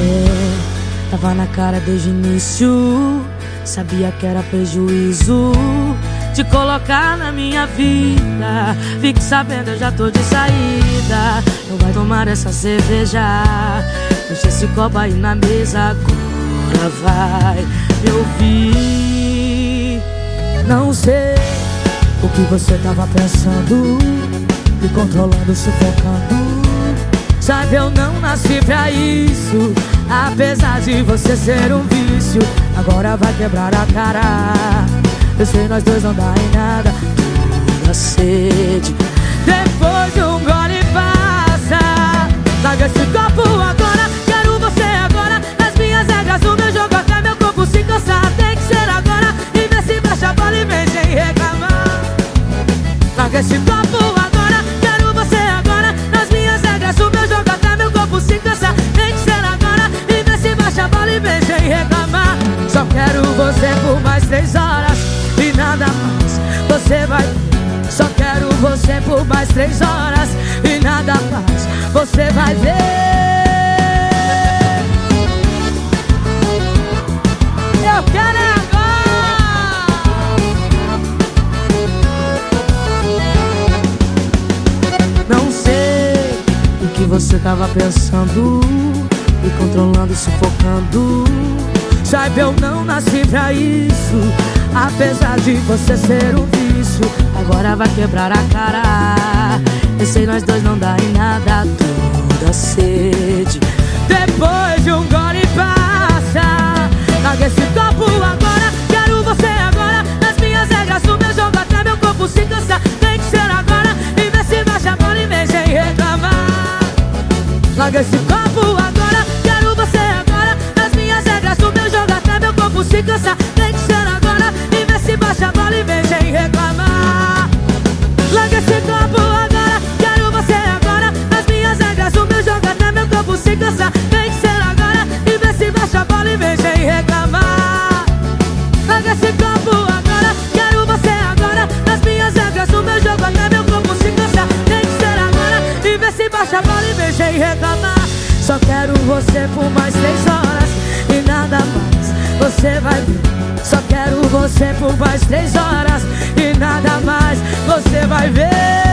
É, tava na cara desde o início. Sabia que era prejuízo te colocar na minha vida. Fique sabendo, eu já tô de saída. Não vai tomar essa cerveja. Deixa esse copo aí na mesa agora. Vai me ouvir. Não sei o que você tava pensando. Me controlando, sufocando. Sabe, eu não nasci pra isso. Apesar de você ser um vício, agora vai quebrar a cara. Eu sei nós dois não dá em nada. Toda sede. Depois de um gole passa. Larga esse copo agora. Quero você agora. Nas minhas regras o meu jogo até meu corpo se cansar. Tem que ser agora. E vê se baixa a bola e vem sem reclamar. Larga esse copo sem reclamar. Só quero você por mais três horas nada mais. Você vai Só quero você por mais três horas E nada mais. Você vai ver. Eu quero é agora. Não sei o que você tava pensando Controlando, sufocando. Saiba, eu não nasci pra isso Apesar de você ser um vício. Agora vai quebrar a cara. Eu sei nós dois não dá em nada Toda sede. Depois de um gole passa Larga esse copo agora. Quero você agora Nas minhas regras o meu jogo Até meu corpo se cansar Tem que ser agora E ver se baixa a bola e vem sem reclamar. Larga esse copo reclamar. Só quero você por mais três horas E nada mais, você vai ver. Só quero você por mais três horas E nada mais, você vai ver.